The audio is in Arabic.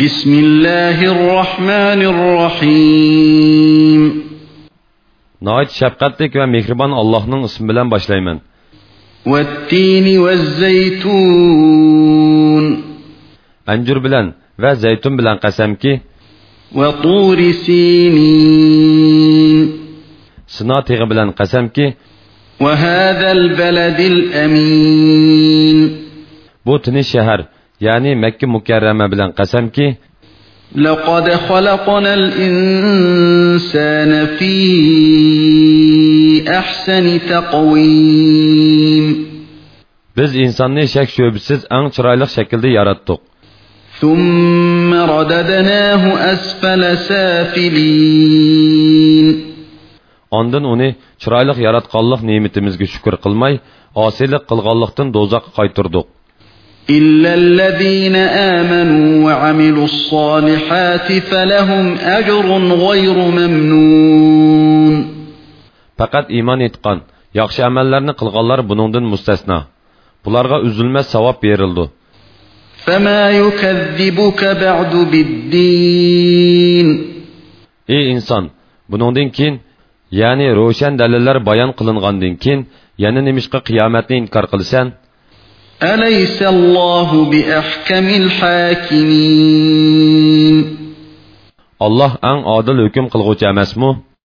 بسم الله الرحمن الرحيم. نايت شفقتك ومهربان اللهنىڭ اسم بىلەن باشلايمەن والتين والزيتون. انجر بىلەن وزيتون زەيتۇن قسمك وطور سينين. سنا تېغى قسمك وهذا البلد الامين. بوتني تىنچ ya'ni Makka mukarrama bilan qasamki, لقد خلقنا الإنسان في أحسن تقويم biz insonni shak shubsiz eng chiroyli shaklda yaratdik. ثم رددناه أسفل سافلين Ondan uni chiroyli yaratganlik ne'matimizga shukr qilmay, osiylik qilganlikdan do'zaxga qaytirdik. إلا الذين آمنوا وعملوا الصالحات فلهم أجر غير ممنون Faqat iymon etgan, yaxshi amallarni qilganlar buningdan mustasno. Bularga uzilmas savob berildi. فما يكذبك بعد بالدين Ey inson, buningdan keyin, ya'ni ro'shan dalillar bayon qilingandan keyin, yana nimishqa qiyomatni inkor qilsan? أليس الله بأحكم الحاكمين؟ الله أن عادل حكم قلغوچ أمسمو.